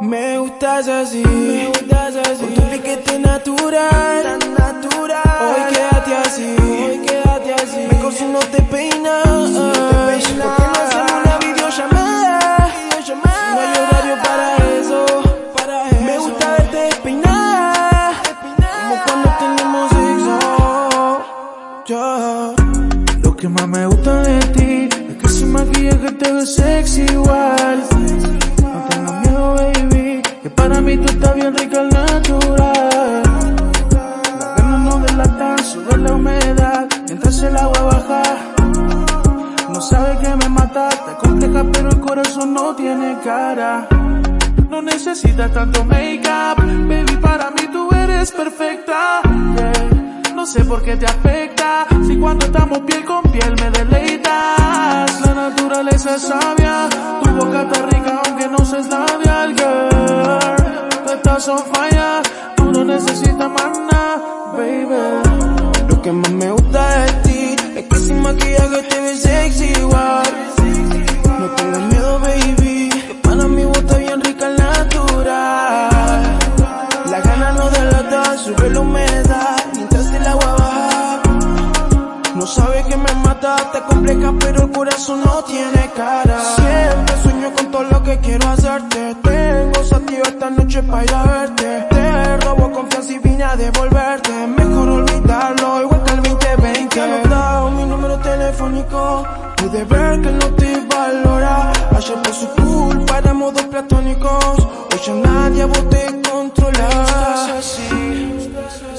Me gustas así, me gustas con tu piquete natural. Que más me gusta de ti es que sin maquillaje te ves sexy igual. No tengas miedo, baby, que para mí tú estás bien rica al natural. Las ganas no delatan, sube la humedad mientras el agua baja. No sabe que me mata, te compleja pero el corazón no tiene cara. No necesitas tanto make-up, baby, para mí tú eres perfecta. No sé por qué te si cuando estamos piel con piel me deleitas. La naturaleza es sabia, tu boca está rica aunque no seas labial, girl. Tú estás on fire, tú no necesitas nada, baby. Lo que más me gusta de ti es que sin maquillaje te ves sexy igual. No tengas miedo, baby, que para mí vos estás bien rica al natural. La gana no delata, sube la humedad No sabe que me mata, te compleja pero el corazón no tiene cara. Siempre sueño con todo lo que quiero hacerte. Tengo sativa esta noche para ir a verte. Te robo confianza y vine a devolverte. Mejor olvidarlo, igual que el 2020. Ya no dado mi número telefónico. Pude ver que no te valora. Ayer por su culpa éramos dos platónicos. Hoy ya nadie vos te controla. así,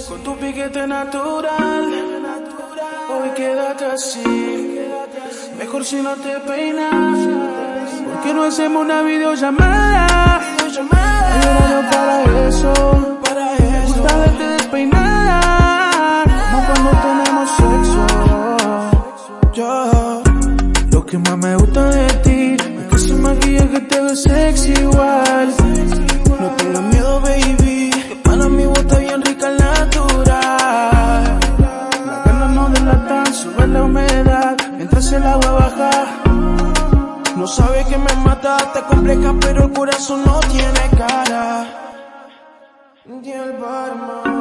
con tu piquete natural. Quédate así, mejor si no te peinas. ¿Por qué no hacemos una videollamada? Horario para eso, me gusta verte despeinada, como cuando tenemos sexo. Yo. Lo que más me gusta de ti es que maquillaje te ves sexy igual. Mientras el agua baja. No sabe que me mata, te compleja, pero el corazón no tiene cara. Di el barman.